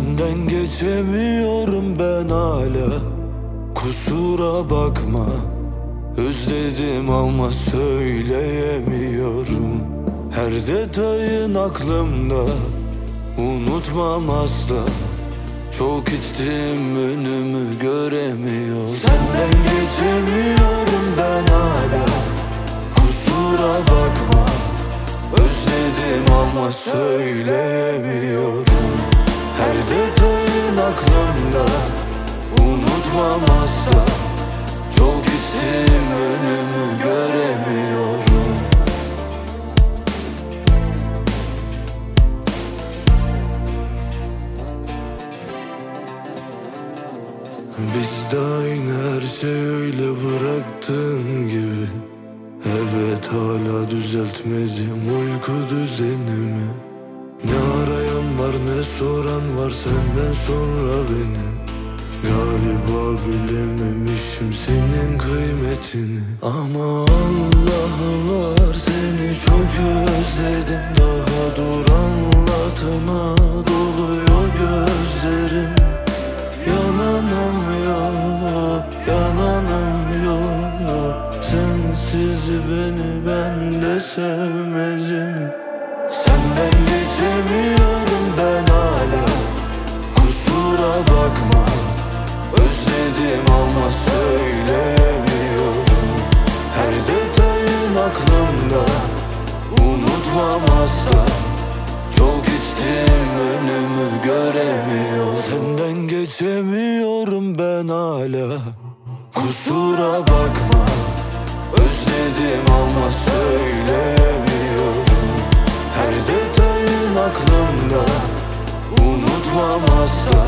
Senden geçemiyorum ben hala. Kusura bakma. Özledim ama söyleyemiyorum. Her detayın aklımda. Unutmam asla. Çok içtim önümü göremiyorum. Senden geçemiyorum ben hala. Kusura bakma. Özledim ama söyleyemiyorum Asla Çok içtim önümü göremiyorum. Biz de aynı her şey öyle bıraktığın gibi. Evet hala düzeltmedim uyku düzenimi. Ne arayan var ne soran var senden sonra beni Galiba bilememişim senin kıymetini. Ama Allah var seni çok özledim. Daha dur anlatma doluyor gözlerim. Yalanım yok, yalanım yok. Sensiz beni ben de sevmedim. Senden geçemiyorum Kusura bakma Özledim ama söyleyemiyorum Her detayın aklımda Unutmam asla